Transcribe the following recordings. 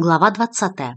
Глава 20.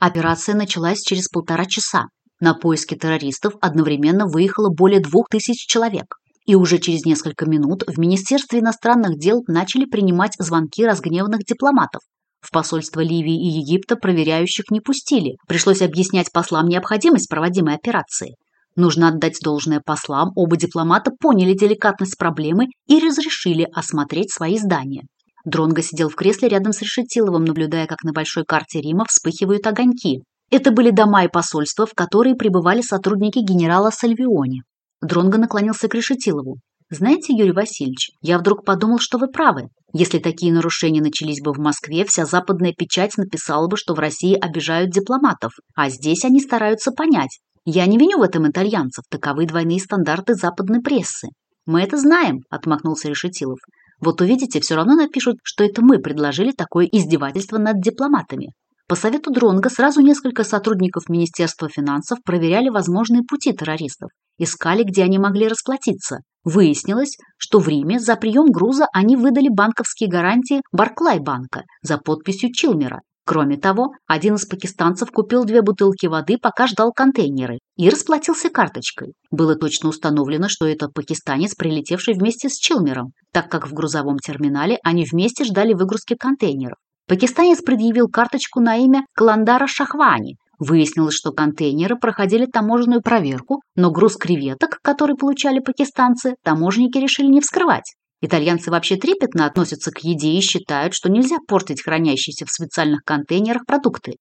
Операция началась через полтора часа. На поиски террористов одновременно выехало более двух тысяч человек. И уже через несколько минут в Министерстве иностранных дел начали принимать звонки разгневанных дипломатов. В посольство Ливии и Египта проверяющих не пустили. Пришлось объяснять послам необходимость проводимой операции. Нужно отдать должное послам, оба дипломата поняли деликатность проблемы и разрешили осмотреть свои здания. Дронго сидел в кресле рядом с Решетиловым, наблюдая, как на большой карте Рима вспыхивают огоньки. Это были дома и посольства, в которые пребывали сотрудники генерала Сальвиони. Дронго наклонился к Решетилову. «Знаете, Юрий Васильевич, я вдруг подумал, что вы правы. Если такие нарушения начались бы в Москве, вся западная печать написала бы, что в России обижают дипломатов, а здесь они стараются понять. Я не виню в этом итальянцев, таковы двойные стандарты западной прессы. «Мы это знаем», – отмахнулся Решетилов. Вот увидите, все равно напишут, что это мы предложили такое издевательство над дипломатами. По совету Дронга сразу несколько сотрудников Министерства финансов проверяли возможные пути террористов, искали, где они могли расплатиться. Выяснилось, что в Риме за прием груза они выдали банковские гарантии Барклай-банка за подписью Чилмера Кроме того, один из пакистанцев купил две бутылки воды, пока ждал контейнеры, и расплатился карточкой. Было точно установлено, что это пакистанец, прилетевший вместе с Чилмером, так как в грузовом терминале они вместе ждали выгрузки контейнеров. Пакистанец предъявил карточку на имя Каландара Шахвани. Выяснилось, что контейнеры проходили таможенную проверку, но груз креветок, который получали пакистанцы, таможенники решили не вскрывать. Итальянцы вообще трепетно относятся к еде и считают, что нельзя портить хранящиеся в специальных контейнерах продукты.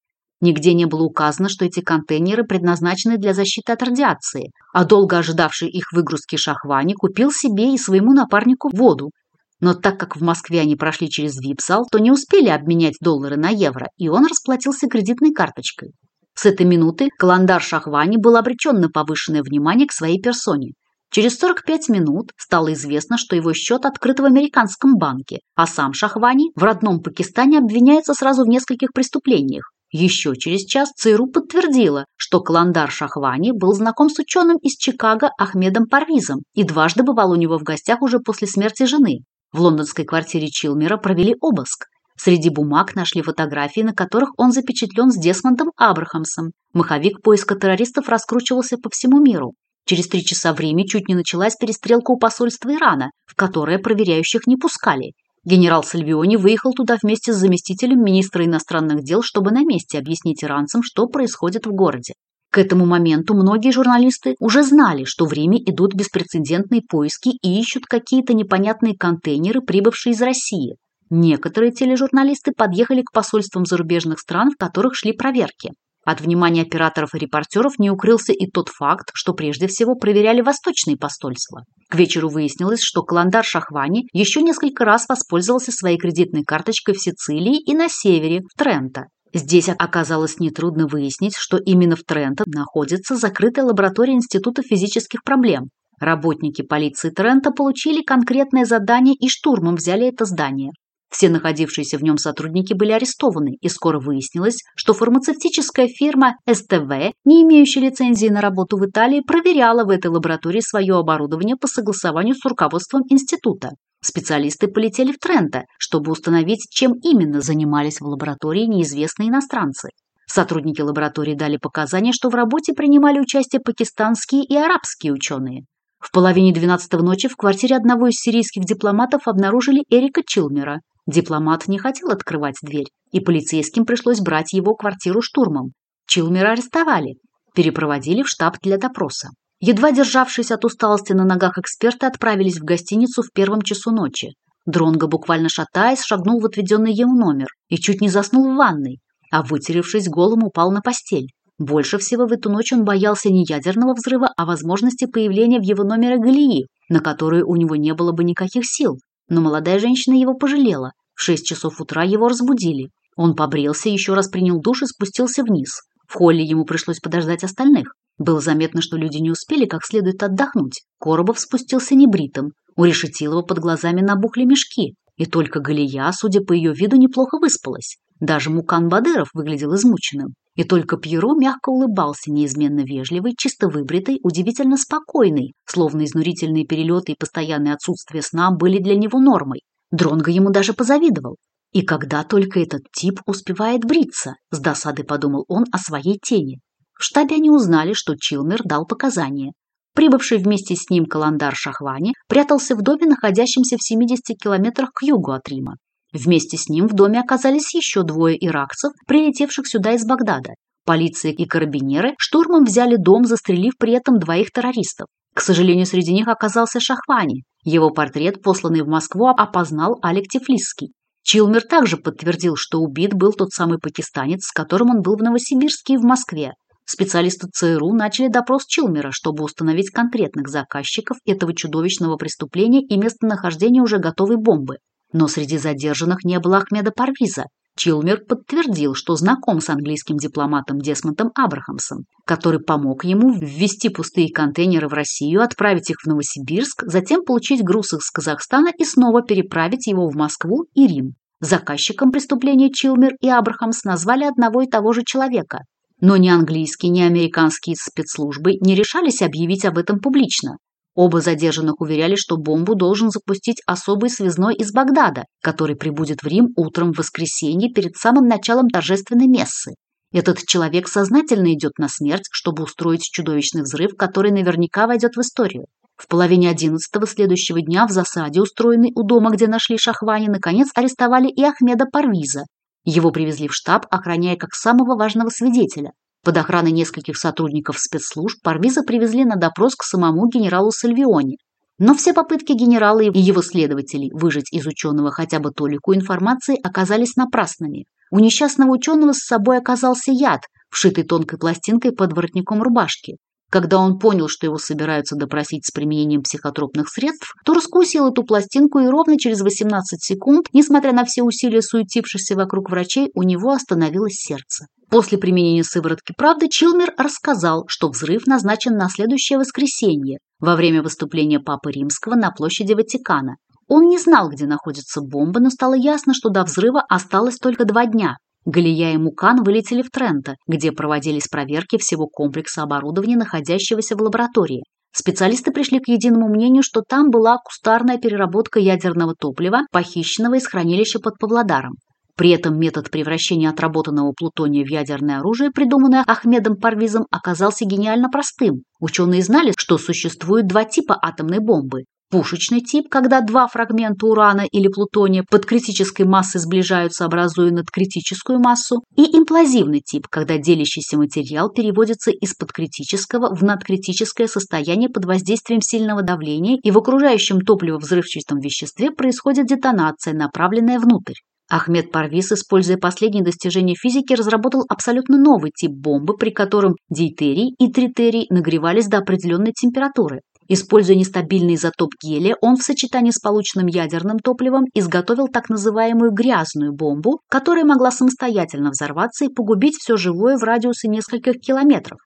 Нигде не было указано, что эти контейнеры предназначены для защиты от радиации, а долго ожидавший их выгрузки Шахвани купил себе и своему напарнику воду. Но так как в Москве они прошли через вип-зал, то не успели обменять доллары на евро, и он расплатился кредитной карточкой. С этой минуты каландар Шахвани был обречен на повышенное внимание к своей персоне. Через 45 минут стало известно, что его счет открыт в американском банке, а сам Шахвани в родном Пакистане обвиняется сразу в нескольких преступлениях. Еще через час ЦРУ подтвердила, что Кландар Шахвани был знаком с ученым из Чикаго Ахмедом Парвизом и дважды бывал у него в гостях уже после смерти жены. В лондонской квартире Чилмера провели обыск. Среди бумаг нашли фотографии, на которых он запечатлен с Десмондом Абрахамсом. Маховик поиска террористов раскручивался по всему миру. Через три часа времени чуть не началась перестрелка у посольства Ирана, в которое проверяющих не пускали. Генерал Сальвиони выехал туда вместе с заместителем министра иностранных дел, чтобы на месте объяснить иранцам, что происходит в городе. К этому моменту многие журналисты уже знали, что в Риме идут беспрецедентные поиски и ищут какие-то непонятные контейнеры, прибывшие из России. Некоторые тележурналисты подъехали к посольствам зарубежных стран, в которых шли проверки. От внимания операторов и репортеров не укрылся и тот факт, что прежде всего проверяли восточные посольства. К вечеру выяснилось, что календарь Шахвани еще несколько раз воспользовался своей кредитной карточкой в Сицилии и на севере, в Трента. Здесь оказалось нетрудно выяснить, что именно в Трента находится закрытая лаборатория Института физических проблем. Работники полиции Трента получили конкретное задание и штурмом взяли это здание. Все находившиеся в нем сотрудники были арестованы, и скоро выяснилось, что фармацевтическая фирма СТВ, не имеющая лицензии на работу в Италии, проверяла в этой лаборатории свое оборудование по согласованию с руководством института. Специалисты полетели в Тренто, чтобы установить, чем именно занимались в лаборатории неизвестные иностранцы. Сотрудники лаборатории дали показания, что в работе принимали участие пакистанские и арабские ученые. В половине двенадцатого ночи в квартире одного из сирийских дипломатов обнаружили Эрика Чилмера, Дипломат не хотел открывать дверь, и полицейским пришлось брать его квартиру штурмом. Чилмера арестовали, перепроводили в штаб для допроса. Едва державшись от усталости на ногах эксперты отправились в гостиницу в первом часу ночи. Дронго, буквально шатаясь, шагнул в отведенный ему номер и чуть не заснул в ванной, а вытеревшись голым упал на постель. Больше всего в эту ночь он боялся не ядерного взрыва, а возможности появления в его номере Галии, на которую у него не было бы никаких сил но молодая женщина его пожалела. В шесть часов утра его разбудили. Он побрился, еще раз принял душ и спустился вниз. В холле ему пришлось подождать остальных. Было заметно, что люди не успели как следует отдохнуть. Коробов спустился небритым. У Решетилова под глазами набухли мешки. И только Галия, судя по ее виду, неплохо выспалась. Даже Мукан Бадыров выглядел измученным. И только Пьеро мягко улыбался, неизменно вежливый, чисто выбритый, удивительно спокойный, словно изнурительные перелеты и постоянное отсутствие сна были для него нормой. Дронго ему даже позавидовал. И когда только этот тип успевает бриться, с досады подумал он о своей тени. В штабе они узнали, что Чилмер дал показания. Прибывший вместе с ним каландар Шахвани прятался в доме, находящемся в 70 километрах к югу от Рима. Вместе с ним в доме оказались еще двое иракцев, прилетевших сюда из Багдада. Полиция и карабинеры штурмом взяли дом, застрелив при этом двоих террористов. К сожалению, среди них оказался Шахвани. Его портрет, посланный в Москву, опознал Алек Тифлисский. Чилмер также подтвердил, что убит был тот самый пакистанец, с которым он был в Новосибирске и в Москве. Специалисты ЦРУ начали допрос Чилмера, чтобы установить конкретных заказчиков этого чудовищного преступления и местонахождение уже готовой бомбы. Но среди задержанных не было Ахмеда Парвиза. Чилмер подтвердил, что знаком с английским дипломатом Десмонтом Абрахамсом, который помог ему ввести пустые контейнеры в Россию, отправить их в Новосибирск, затем получить груз из Казахстана и снова переправить его в Москву и Рим. Заказчиком преступления Чилмер и Абрахамс назвали одного и того же человека. Но ни английские, ни американские спецслужбы не решались объявить об этом публично. Оба задержанных уверяли, что бомбу должен запустить особый связной из Багдада, который прибудет в Рим утром в воскресенье перед самым началом торжественной мессы. Этот человек сознательно идет на смерть, чтобы устроить чудовищный взрыв, который наверняка войдет в историю. В половине одиннадцатого следующего дня в засаде, устроенной у дома, где нашли Шахвани, наконец арестовали и Ахмеда Парвиза. Его привезли в штаб, охраняя как самого важного свидетеля. Под охраной нескольких сотрудников спецслужб Парвиза привезли на допрос к самому генералу Сальвионе. Но все попытки генерала и его следователей выжить из ученого хотя бы толику информации оказались напрасными. У несчастного ученого с собой оказался яд, вшитый тонкой пластинкой под воротником рубашки. Когда он понял, что его собираются допросить с применением психотропных средств, то раскусил эту пластинку и ровно через 18 секунд, несмотря на все усилия суетившихся вокруг врачей, у него остановилось сердце. После применения сыворотки правды Чилмер рассказал, что взрыв назначен на следующее воскресенье во время выступления Папы Римского на площади Ватикана. Он не знал, где находится бомба, но стало ясно, что до взрыва осталось только два дня. Галия и Мукан вылетели в Тренто, где проводились проверки всего комплекса оборудования, находящегося в лаборатории. Специалисты пришли к единому мнению, что там была кустарная переработка ядерного топлива, похищенного из хранилища под Павлодаром. При этом метод превращения отработанного плутония в ядерное оружие, придуманное Ахмедом Парвизом, оказался гениально простым. Ученые знали, что существует два типа атомной бомбы пушечный тип, когда два фрагмента урана или плутония под критической массой сближаются, образуя надкритическую массу, и имплазивный тип, когда делящийся материал переводится из подкритического в надкритическое состояние под воздействием сильного давления, и в окружающем топливо-взрывчатом веществе происходит детонация, направленная внутрь. Ахмед Парвис, используя последние достижения физики, разработал абсолютно новый тип бомбы, при котором дейтерий и тритерий нагревались до определенной температуры, Используя нестабильный изотоп гелия, он в сочетании с полученным ядерным топливом изготовил так называемую грязную бомбу, которая могла самостоятельно взорваться и погубить все живое в радиусе нескольких километров.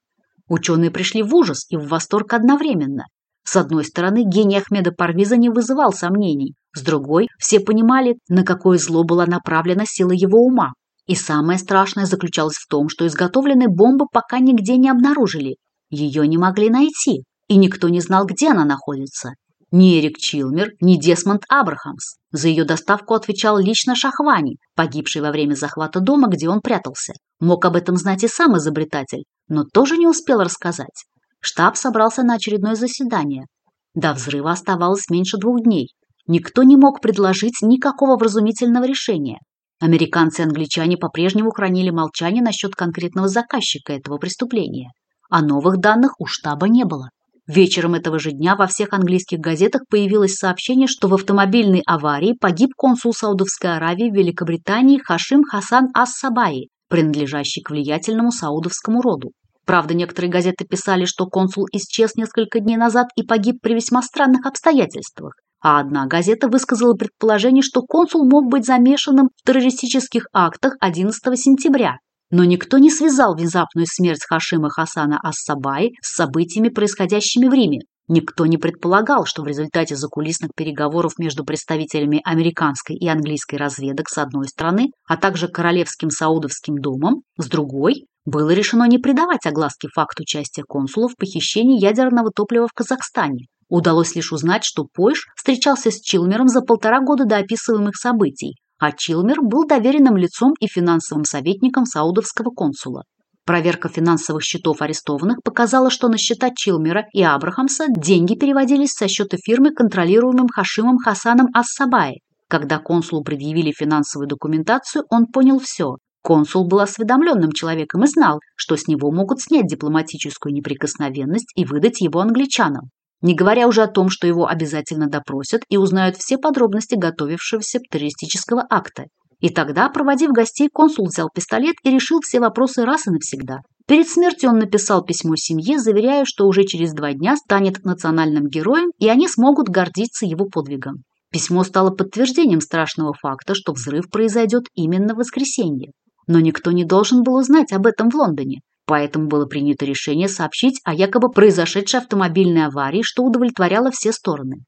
Ученые пришли в ужас и в восторг одновременно. С одной стороны, гений Ахмеда Парвиза не вызывал сомнений, с другой, все понимали, на какое зло была направлена сила его ума. И самое страшное заключалось в том, что изготовленные бомбы пока нигде не обнаружили. Ее не могли найти и никто не знал, где она находится. Ни Эрик Чилмер, ни Десмонд Абрахамс. За ее доставку отвечал лично Шахвани, погибший во время захвата дома, где он прятался. Мог об этом знать и сам изобретатель, но тоже не успел рассказать. Штаб собрался на очередное заседание. До взрыва оставалось меньше двух дней. Никто не мог предложить никакого вразумительного решения. Американцы и англичане по-прежнему хранили молчание насчет конкретного заказчика этого преступления, а новых данных у штаба не было. Вечером этого же дня во всех английских газетах появилось сообщение, что в автомобильной аварии погиб консул Саудовской Аравии в Великобритании Хашим Хасан Ас-Сабаи, принадлежащий к влиятельному саудовскому роду. Правда, некоторые газеты писали, что консул исчез несколько дней назад и погиб при весьма странных обстоятельствах. А одна газета высказала предположение, что консул мог быть замешанным в террористических актах 11 сентября, но никто не связал внезапную смерть Хашима Хасана Ассабай с событиями, происходящими в Риме. Никто не предполагал, что в результате закулисных переговоров между представителями американской и английской разведок с одной стороны, а также Королевским Саудовским домом с другой, было решено не придавать огласке факт участия консулов в похищении ядерного топлива в Казахстане. Удалось лишь узнать, что Пойш встречался с Чилмером за полтора года до описываемых событий, а Чилмер был доверенным лицом и финансовым советником саудовского консула. Проверка финансовых счетов арестованных показала, что на счета Чилмера и Абрахамса деньги переводились со счета фирмы, контролируемым Хашимом Хасаном Ассабаи. Когда консулу предъявили финансовую документацию, он понял все. Консул был осведомленным человеком и знал, что с него могут снять дипломатическую неприкосновенность и выдать его англичанам не говоря уже о том, что его обязательно допросят и узнают все подробности готовившегося террористического акта. И тогда, проводив гостей, консул взял пистолет и решил все вопросы раз и навсегда. Перед смертью он написал письмо семье, заверяя, что уже через два дня станет национальным героем, и они смогут гордиться его подвигом. Письмо стало подтверждением страшного факта, что взрыв произойдет именно в воскресенье. Но никто не должен был узнать об этом в Лондоне. Поэтому было принято решение сообщить о якобы произошедшей автомобильной аварии, что удовлетворяло все стороны.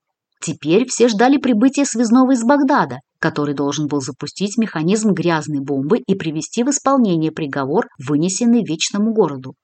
Теперь все ждали прибытия связного из Багдада, который должен был запустить механизм грязной бомбы и привести в исполнение приговор, вынесенный Вечному городу.